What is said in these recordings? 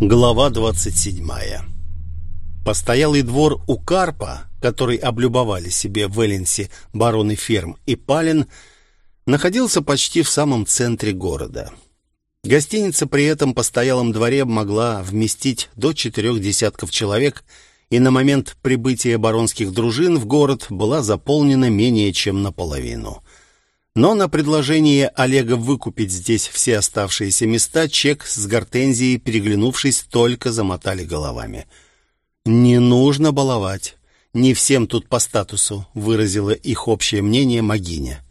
Глава 27. Постоялый двор у Карпа, который облюбовали себе в Эллинсе бароны ферм и Палин, находился почти в самом центре города. Гостиница при этом постоялом дворе могла вместить до четырех десятков человек, и на момент прибытия баронских дружин в город была заполнена менее чем наполовину. Но на предложение Олега выкупить здесь все оставшиеся места Чек с Гортензией, переглянувшись, только замотали головами. «Не нужно баловать. Не всем тут по статусу», — выразила их общее мнение Магиня.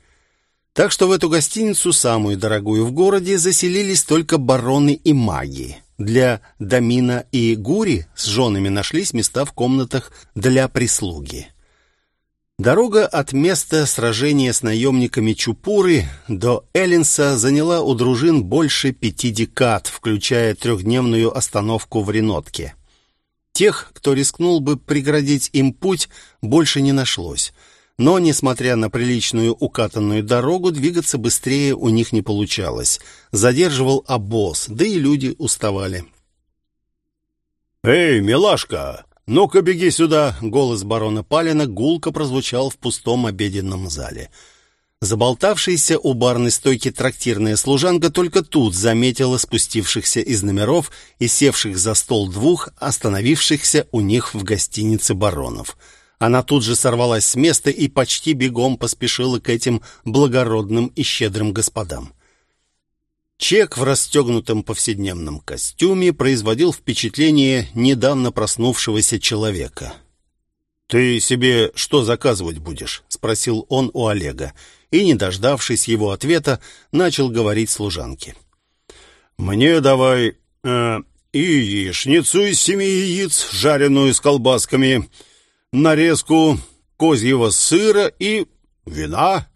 Так что в эту гостиницу, самую дорогую в городе, заселились только бароны и маги. Для Дамина и Гури с женами нашлись места в комнатах для прислуги. Дорога от места сражения с наемниками Чупуры до Эллинса заняла у дружин больше пяти декад, включая трехдневную остановку в Ренотке. Тех, кто рискнул бы преградить им путь, больше не нашлось. Но, несмотря на приличную укатанную дорогу, двигаться быстрее у них не получалось. Задерживал обоз, да и люди уставали. «Эй, милашка, «Ну-ка, беги сюда!» — голос барона Палина гулко прозвучал в пустом обеденном зале. Заболтавшаяся у барной стойки трактирная служанка только тут заметила спустившихся из номеров и севших за стол двух, остановившихся у них в гостинице баронов. Она тут же сорвалась с места и почти бегом поспешила к этим благородным и щедрым господам. Чек в расстегнутом повседневном костюме производил впечатление недавно проснувшегося человека. «Ты себе что заказывать будешь?» — спросил он у Олега, и, не дождавшись его ответа, начал говорить служанке. «Мне давай э, и яичницу из семи яиц, жареную с колбасками, нарезку козьего сыра и вина,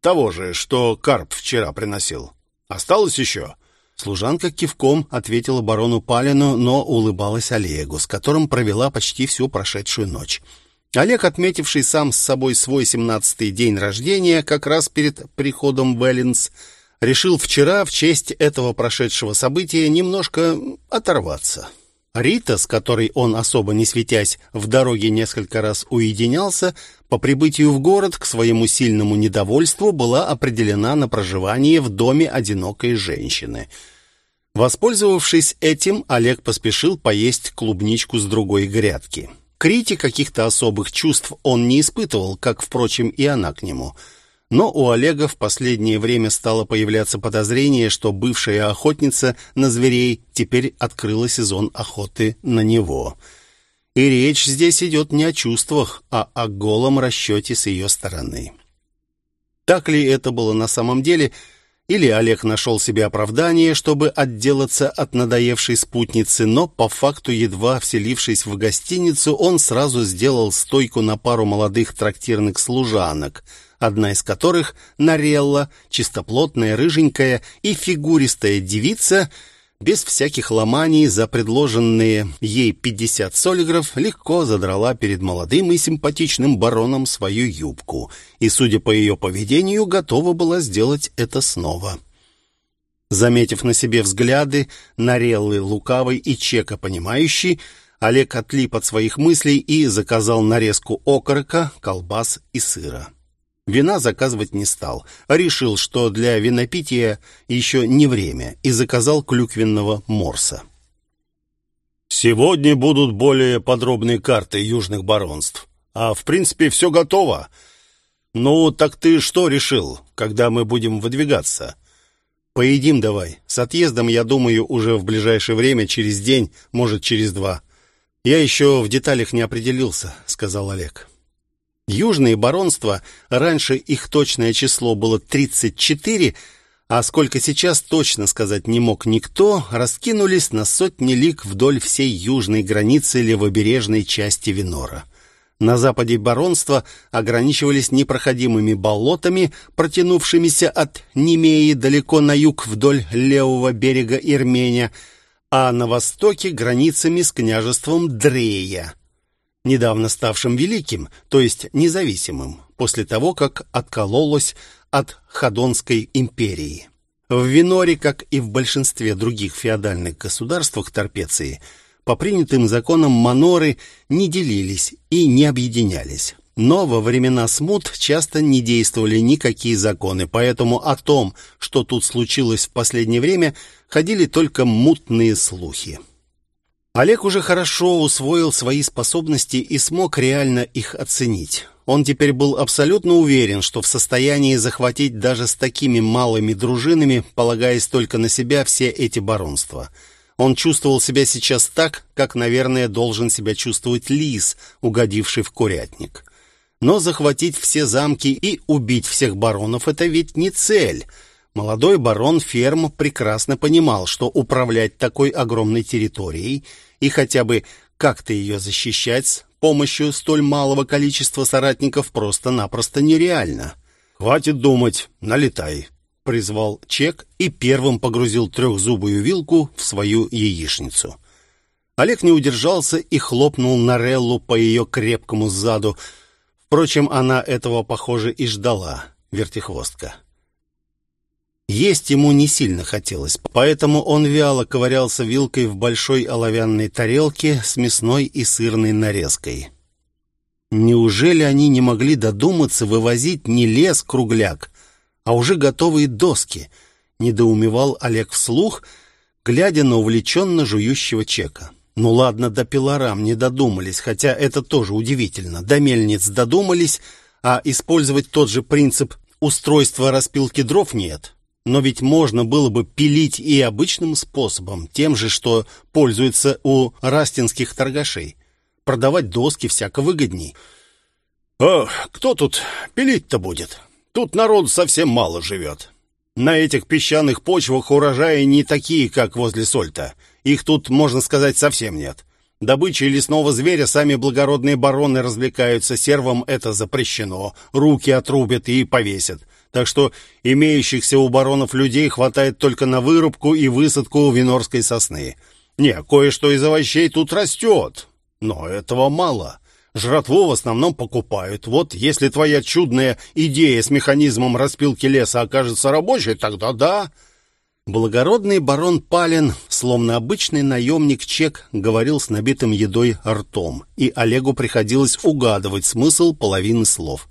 того же, что Карп вчера приносил». Осталось еще?» Служанка кивком ответила барону Палину, но улыбалась Олегу, с которым провела почти всю прошедшую ночь. Олег, отметивший сам с собой свой семнадцатый день рождения, как раз перед приходом в Эллинс, решил вчера в честь этого прошедшего события немножко оторваться. Рита, с которой он, особо не светясь, в дороге несколько раз уединялся, по прибытию в город к своему сильному недовольству была определена на проживание в доме одинокой женщины. Воспользовавшись этим, Олег поспешил поесть клубничку с другой грядки. К Рите каких-то особых чувств он не испытывал, как, впрочем, и она к нему – но у Олега в последнее время стало появляться подозрение, что бывшая охотница на зверей теперь открыла сезон охоты на него. И речь здесь идет не о чувствах, а о голом расчете с ее стороны. Так ли это было на самом деле, или Олег нашел себе оправдание, чтобы отделаться от надоевшей спутницы, но по факту, едва вселившись в гостиницу, он сразу сделал стойку на пару молодых трактирных служанок — одна из которых, Нарелла, чистоплотная, рыженькая и фигуристая девица, без всяких ломаний за предложенные ей 50 солигров, легко задрала перед молодым и симпатичным бароном свою юбку, и, судя по ее поведению, готова была сделать это снова. Заметив на себе взгляды, Нареллы лукавый и чека понимающий, Олег отлип от своих мыслей и заказал нарезку окорока, колбас и сыра. Вина заказывать не стал, а решил, что для винопития еще не время, и заказал клюквенного морса. «Сегодня будут более подробные карты южных баронств. А в принципе все готово. Ну, так ты что решил, когда мы будем выдвигаться?» «Поедим давай. С отъездом, я думаю, уже в ближайшее время, через день, может, через два. Я еще в деталях не определился», — сказал Олег. Южные баронства, раньше их точное число было 34, а сколько сейчас точно сказать не мог никто, раскинулись на сотни лиг вдоль всей южной границы левобережной части Винора. На западе баронства ограничивались непроходимыми болотами, протянувшимися от Немеи далеко на юг вдоль левого берега Ирмения, а на востоке границами с княжеством Дрея недавно ставшим великим, то есть независимым, после того, как откололось от Ходонской империи. В Виноре, как и в большинстве других феодальных государствах Торпеции, по принятым законам маноры не делились и не объединялись. Но во времена смут часто не действовали никакие законы, поэтому о том, что тут случилось в последнее время, ходили только мутные слухи. Олег уже хорошо усвоил свои способности и смог реально их оценить. Он теперь был абсолютно уверен, что в состоянии захватить даже с такими малыми дружинами, полагаясь только на себя, все эти баронства. Он чувствовал себя сейчас так, как, наверное, должен себя чувствовать лис, угодивший в курятник. Но захватить все замки и убить всех баронов — это ведь не цель. Молодой барон Ферм прекрасно понимал, что управлять такой огромной территорией и хотя бы как-то ее защищать с помощью столь малого количества соратников просто-напросто нереально. «Хватит думать, налетай», — призвал Чек и первым погрузил трехзубую вилку в свою яичницу. Олег не удержался и хлопнул Нареллу по ее крепкому заду — Впрочем, она этого, похоже, и ждала, вертихвостка. Есть ему не сильно хотелось, поэтому он вяло ковырялся вилкой в большой оловянной тарелке с мясной и сырной нарезкой. Неужели они не могли додуматься вывозить не лес-кругляк, а уже готовые доски? Недоумевал Олег вслух, глядя на увлеченно жующего чека. Ну ладно, до пилорам не додумались, хотя это тоже удивительно. До мельниц додумались, а использовать тот же принцип устройства распилки дров нет. Но ведь можно было бы пилить и обычным способом, тем же, что пользуется у растинских торгашей. Продавать доски всяко выгодней. «А кто тут пилить-то будет? Тут народ совсем мало живет. На этих песчаных почвах урожаи не такие, как возле Сольта. Их тут, можно сказать, совсем нет. Добычей лесного зверя сами благородные бароны развлекаются, сервам это запрещено, руки отрубят и повесят. Так что имеющихся у баронов людей хватает только на вырубку и высадку винорской сосны. Не, кое-что из овощей тут растет, но этого мало. Жратву в основном покупают. Вот если твоя чудная идея с механизмом распилки леса окажется рабочей, тогда да. Благородный барон Палин, словно обычный наемник Чек, говорил с набитым едой ртом, и Олегу приходилось угадывать смысл половины слов.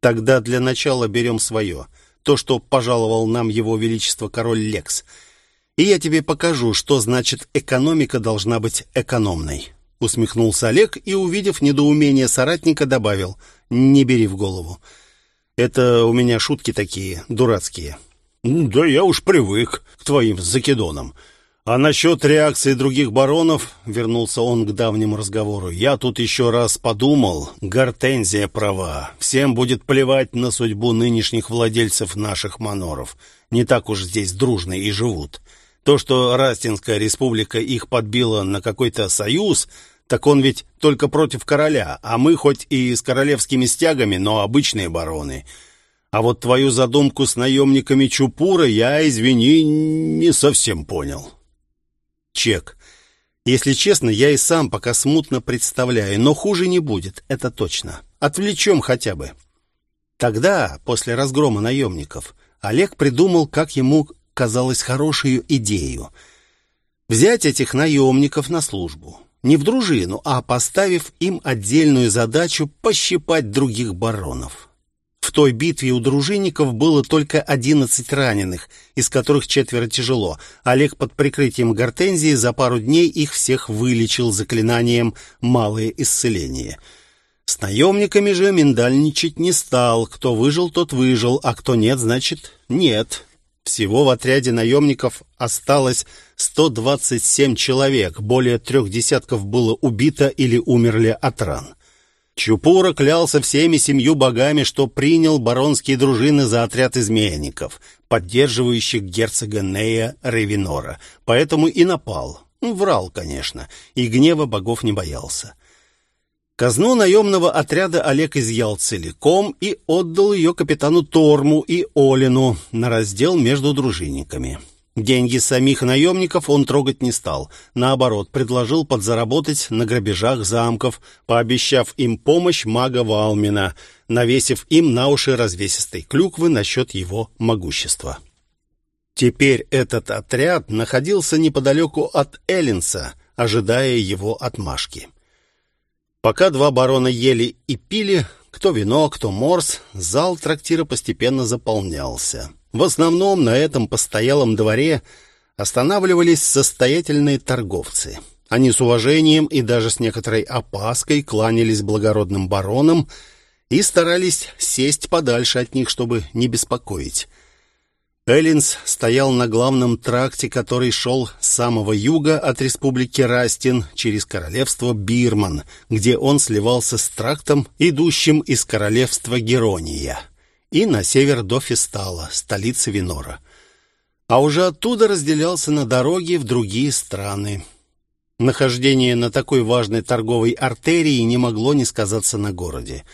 «Тогда для начала берем свое, то, что пожаловал нам его величество король Лекс. И я тебе покажу, что значит экономика должна быть экономной». Усмехнулся Олег и, увидев недоумение соратника, добавил «Не бери в голову. Это у меня шутки такие, дурацкие». «Да я уж привык к твоим закидонам. А насчет реакции других баронов, — вернулся он к давнему разговору, — я тут еще раз подумал, Гортензия права. Всем будет плевать на судьбу нынешних владельцев наших маноров. Не так уж здесь дружно и живут. То, что Растинская республика их подбила на какой-то союз, так он ведь только против короля, а мы хоть и с королевскими стягами, но обычные бароны — а вот твою задумку с наемниками Чупура я, извини, не совсем понял. Чек. Если честно, я и сам пока смутно представляю, но хуже не будет, это точно. Отвлечем хотя бы. Тогда, после разгрома наемников, Олег придумал, как ему казалось, хорошую идею. Взять этих наемников на службу. Не в дружину, а поставив им отдельную задачу пощипать других баронов. В той битве у дружинников было только одиннадцать раненых, из которых четверо тяжело. Олег под прикрытием гортензии за пару дней их всех вылечил заклинанием «малое исцеление». С наемниками же миндальничать не стал. Кто выжил, тот выжил, а кто нет, значит нет. Всего в отряде наемников осталось 127 человек, более трех десятков было убито или умерли от ран. Чупура клялся всеми семью богами, что принял баронские дружины за отряд изменников, поддерживающих герцога Нея Ревинора, поэтому и напал. Врал, конечно, и гнева богов не боялся. Казну наемного отряда Олег изъял целиком и отдал ее капитану Торму и Олину на раздел между дружинниками. Деньги самих наемников он трогать не стал. Наоборот, предложил подзаработать на грабежах замков, пообещав им помощь мага Валмина, навесив им на уши развесистой клюквы насчет его могущества. Теперь этот отряд находился неподалеку от Эллинса, ожидая его отмашки. Пока два барона ели и пили, кто вино, кто морс, зал трактира постепенно заполнялся. В основном на этом постоялом дворе останавливались состоятельные торговцы. Они с уважением и даже с некоторой опаской кланялись благородным баронам и старались сесть подальше от них, чтобы не беспокоить. Эллинс стоял на главном тракте, который шел с самого юга от республики Растин через королевство Бирман, где он сливался с трактом, идущим из королевства Герония, и на север до Фестала, столицы Винора. А уже оттуда разделялся на дороги в другие страны. Нахождение на такой важной торговой артерии не могло не сказаться на городе.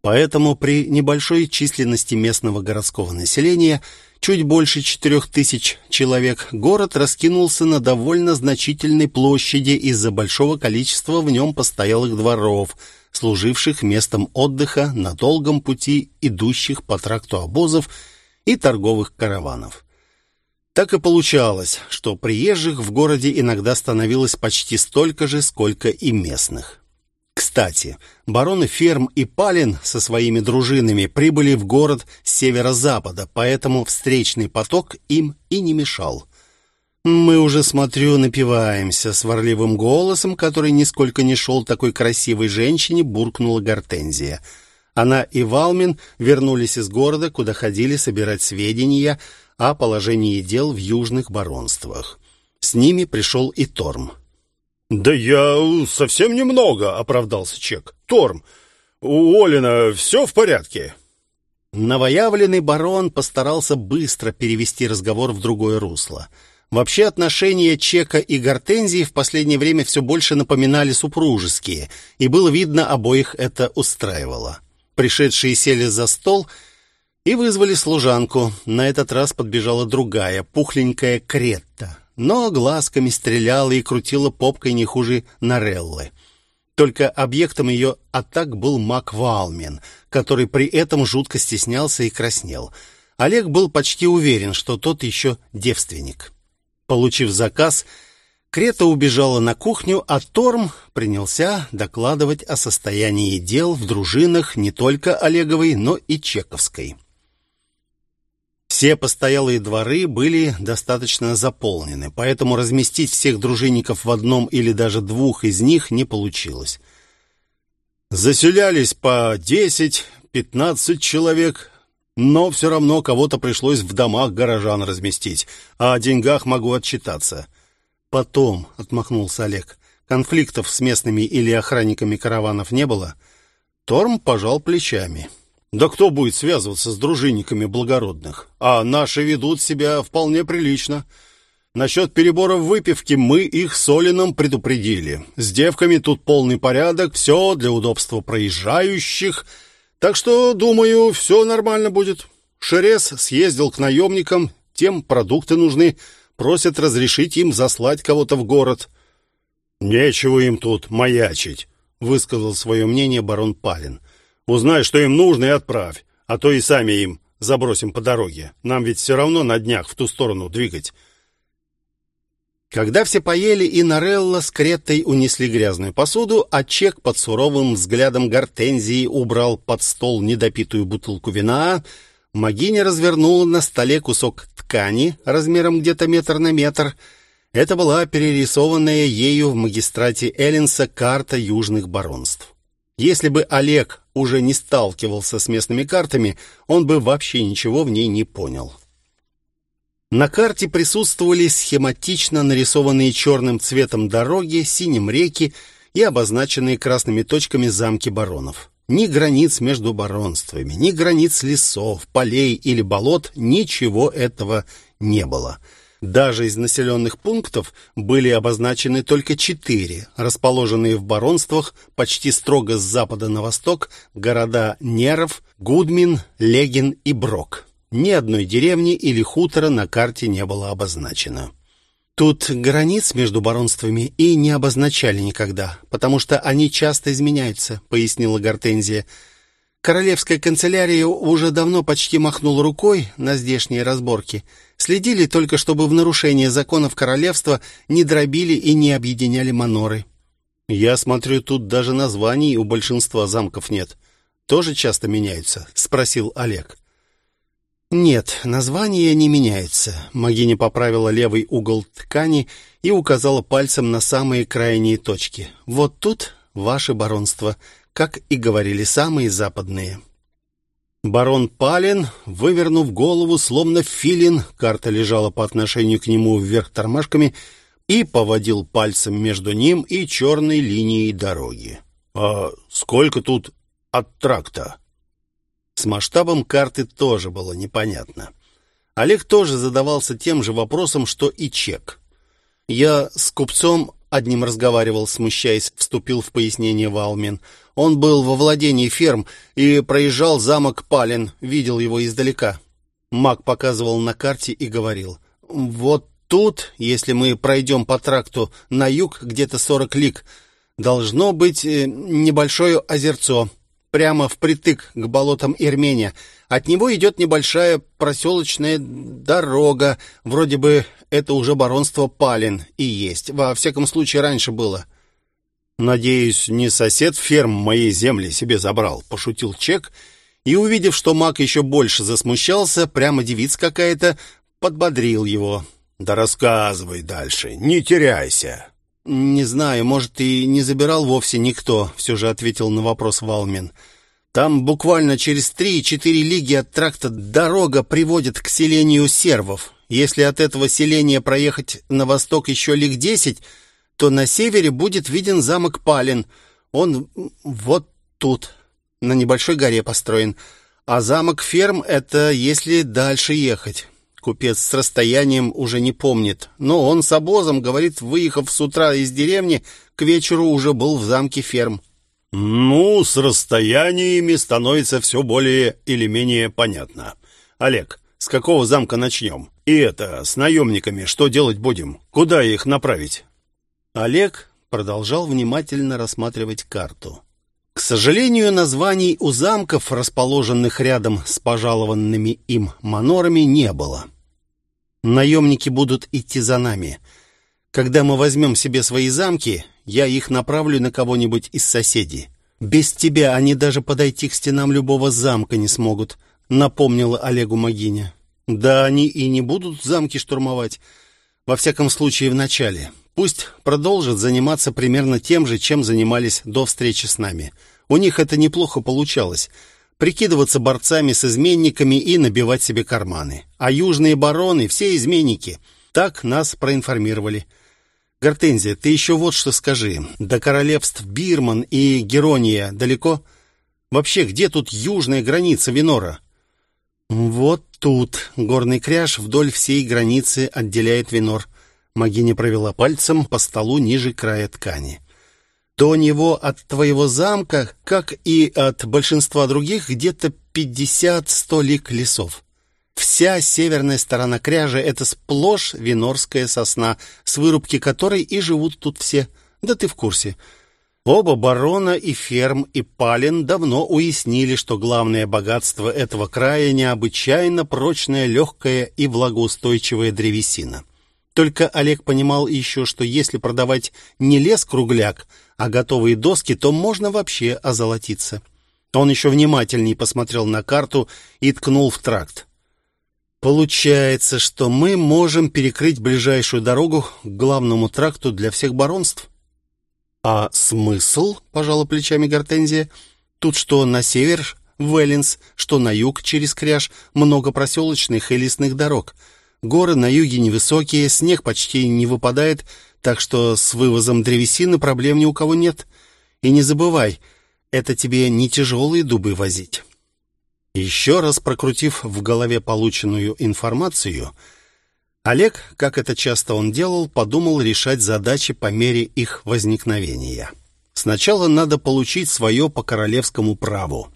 Поэтому при небольшой численности местного городского населения – чуть больше четырех тысяч человек, город раскинулся на довольно значительной площади из-за большого количества в нем постоялых дворов, служивших местом отдыха на долгом пути идущих по тракту обозов и торговых караванов. Так и получалось, что приезжих в городе иногда становилось почти столько же, сколько и местных. Кстати, бароны Ферм и Палин со своими дружинами прибыли в город с северо-запада, поэтому встречный поток им и не мешал. «Мы уже, смотрю, напиваемся», — сварливым голосом, который нисколько не шел такой красивой женщине, буркнула Гортензия. Она и Валмин вернулись из города, куда ходили собирать сведения о положении дел в южных баронствах. С ними пришел и Торм. «Да я совсем немного», — оправдался Чек. «Торм, у Олина все в порядке?» Новоявленный барон постарался быстро перевести разговор в другое русло. Вообще отношения Чека и Гортензии в последнее время все больше напоминали супружеские, и было видно, обоих это устраивало. Пришедшие сели за стол и вызвали служанку. На этот раз подбежала другая, пухленькая Кретта но глазками стреляла и крутила попкой не хуже Нареллы. Только объектом ее атак был Мак Валмен, который при этом жутко стеснялся и краснел. Олег был почти уверен, что тот еще девственник. Получив заказ, Крета убежала на кухню, а Торм принялся докладывать о состоянии дел в дружинах не только Олеговой, но и Чековской. Все постоялые дворы были достаточно заполнены, поэтому разместить всех дружинников в одном или даже двух из них не получилось. Заселялись по десять-пятнадцать человек, но все равно кого-то пришлось в домах горожан разместить, а о деньгах могу отчитаться. «Потом», — отмахнулся Олег, — «конфликтов с местными или охранниками караванов не было?» Торм пожал плечами. Да кто будет связываться с дружинниками благородных? А наши ведут себя вполне прилично. Насчет переборов выпивки мы их с предупредили. С девками тут полный порядок, все для удобства проезжающих. Так что, думаю, все нормально будет. Шерес съездил к наемникам, тем продукты нужны, просят разрешить им заслать кого-то в город. «Нечего им тут маячить», — высказал свое мнение барон Палин. — Узнай, что им нужно, и отправь. А то и сами им забросим по дороге. Нам ведь все равно на днях в ту сторону двигать. Когда все поели, и Нарелла с Кретой унесли грязную посуду, а Чек под суровым взглядом гортензии убрал под стол недопитую бутылку вина, Магиня развернула на столе кусок ткани размером где-то метр на метр. Это была перерисованная ею в магистрате Эллинса карта южных баронств. Если бы Олег уже не сталкивался с местными картами, он бы вообще ничего в ней не понял. На карте присутствовали схематично нарисованные черным цветом дороги, синим реки и обозначенные красными точками замки баронов. Ни границ между баронствами, ни границ лесов, полей или болот, ничего этого не было — даже из населенных пунктов были обозначены только четыре, расположенные в баронствах почти строго с запада на восток, города Неров, Гудмин, Легин и Брок. Ни одной деревни или хутора на карте не было обозначено. Тут границ между баронствами и не обозначали никогда, потому что они часто изменяются, пояснила Гортензия. Королевская канцелярия уже давно почти махнула рукой на здешние разборки. Следили только, чтобы в нарушение законов королевства не дробили и не объединяли маноры. Я смотрю, тут даже названий у большинства замков нет. Тоже часто меняются, спросил Олег. Нет, названия не меняются. Магиня поправила левый угол ткани и указала пальцем на самые крайние точки. Вот тут ваше баронство, как и говорили самые западные. Барон Палин, вывернув голову, словно филин, карта лежала по отношению к нему вверх тормашками, и поводил пальцем между ним и черной линией дороги. «А сколько тут от тракта?» С масштабом карты тоже было непонятно. Олег тоже задавался тем же вопросом, что и Чек. «Я с купцом одним разговаривал, смущаясь, вступил в пояснение Валмин. Он был во владении ферм и проезжал замок Палин, видел его издалека. Маг показывал на карте и говорил, «Вот тут, если мы пройдем по тракту на юг, где-то сорок лиг, должно быть э, небольшое озерцо, прямо впритык к болотам Ирмения. От него идет небольшая проселочная дорога, вроде бы это уже баронство Палин и есть. Во всяком случае, раньше было. «Надеюсь, не сосед ферм моей земли себе забрал», — пошутил Чек, и, увидев, что маг еще больше засмущался, прямо девица какая-то, подбодрил его. «Да рассказывай дальше, не теряйся». «Не знаю, может, и не забирал вовсе никто», — все же ответил на вопрос Валмин. «Там буквально через три-четыре лиги от тракта дорога приводит к селению сервов. Если от этого селения проехать на восток еще лиг десять, то на севере будет виден замок Палин. Он вот тут, на небольшой горе построен. А замок Ферм — это если дальше ехать. Купец с расстоянием уже не помнит. Но он с обозом, говорит, выехав с утра из деревни, к вечеру уже был в замке Ферм. «Ну, с расстояниями становится все более или менее понятно. Олег, с какого замка начнем? И это, с наемниками что делать будем? Куда их направить?» Олег продолжал внимательно рассматривать карту. К сожалению, названий у замков, расположенных рядом с пожалованными им манорами, не было. Наемники будут идти за нами. Когда мы возьмем себе свои замки, я их направлю на кого-нибудь из соседей. Без тебя они даже подойти к стенам любого замка не смогут напомнила Олегу Магиня. Да они и не будут замки штурмовать. Во всяком случае, в начале. Пусть продолжат заниматься примерно тем же, чем занимались до встречи с нами. У них это неплохо получалось. Прикидываться борцами с изменниками и набивать себе карманы. А южные бароны — все изменники. Так нас проинформировали. Гортензия, ты еще вот что скажи. До королевств Бирман и Герония далеко? Вообще, где тут южная граница Винора? «Вот тут горный кряж вдоль всей границы отделяет Винор». Магиня провела пальцем по столу ниже края ткани. «До него от твоего замка, как и от большинства других, где-то пятьдесят-сто лик лесов. Вся северная сторона кряжа — это сплошь винорская сосна, с вырубки которой и живут тут все. Да ты в курсе». Оба барона и ферм, и Палин давно уяснили, что главное богатство этого края необычайно прочная, легкая и влагоустойчивая древесина. Только Олег понимал еще, что если продавать не лес-кругляк, а готовые доски, то можно вообще озолотиться. Он еще внимательней посмотрел на карту и ткнул в тракт. Получается, что мы можем перекрыть ближайшую дорогу к главному тракту для всех баронств? «А смысл?» — пожала плечами Гортензия. «Тут что на север, Веллинс, что на юг, через Кряж, много проселочных и лесных дорог. Горы на юге невысокие, снег почти не выпадает, так что с вывозом древесины проблем ни у кого нет. И не забывай, это тебе не тяжелые дубы возить». Еще раз прокрутив в голове полученную информацию, Олег, как это часто он делал, подумал решать задачи по мере их возникновения. Сначала надо получить свое по королевскому праву.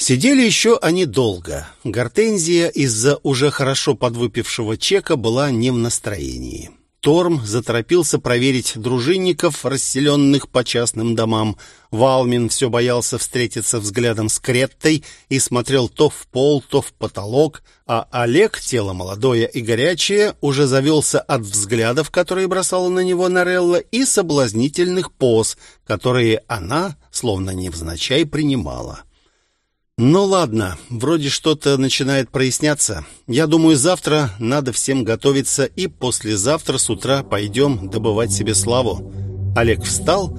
Сидели еще они долго. Гортензия из-за уже хорошо подвыпившего чека была не в настроении. Торм заторопился проверить дружинников, расселенных по частным домам. Валмин все боялся встретиться взглядом с Креттой и смотрел то в пол, то в потолок, а Олег, тело молодое и горячее, уже завелся от взглядов, которые бросала на него Нарелла, и соблазнительных поз, которые она, словно невзначай, принимала. Ну ладно, вроде что-то начинает проясняться. Я думаю, завтра надо всем готовиться и послезавтра с утра пойдем добывать себе славу. Олег встал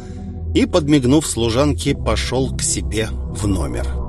и, подмигнув служанке, пошел к себе в номер.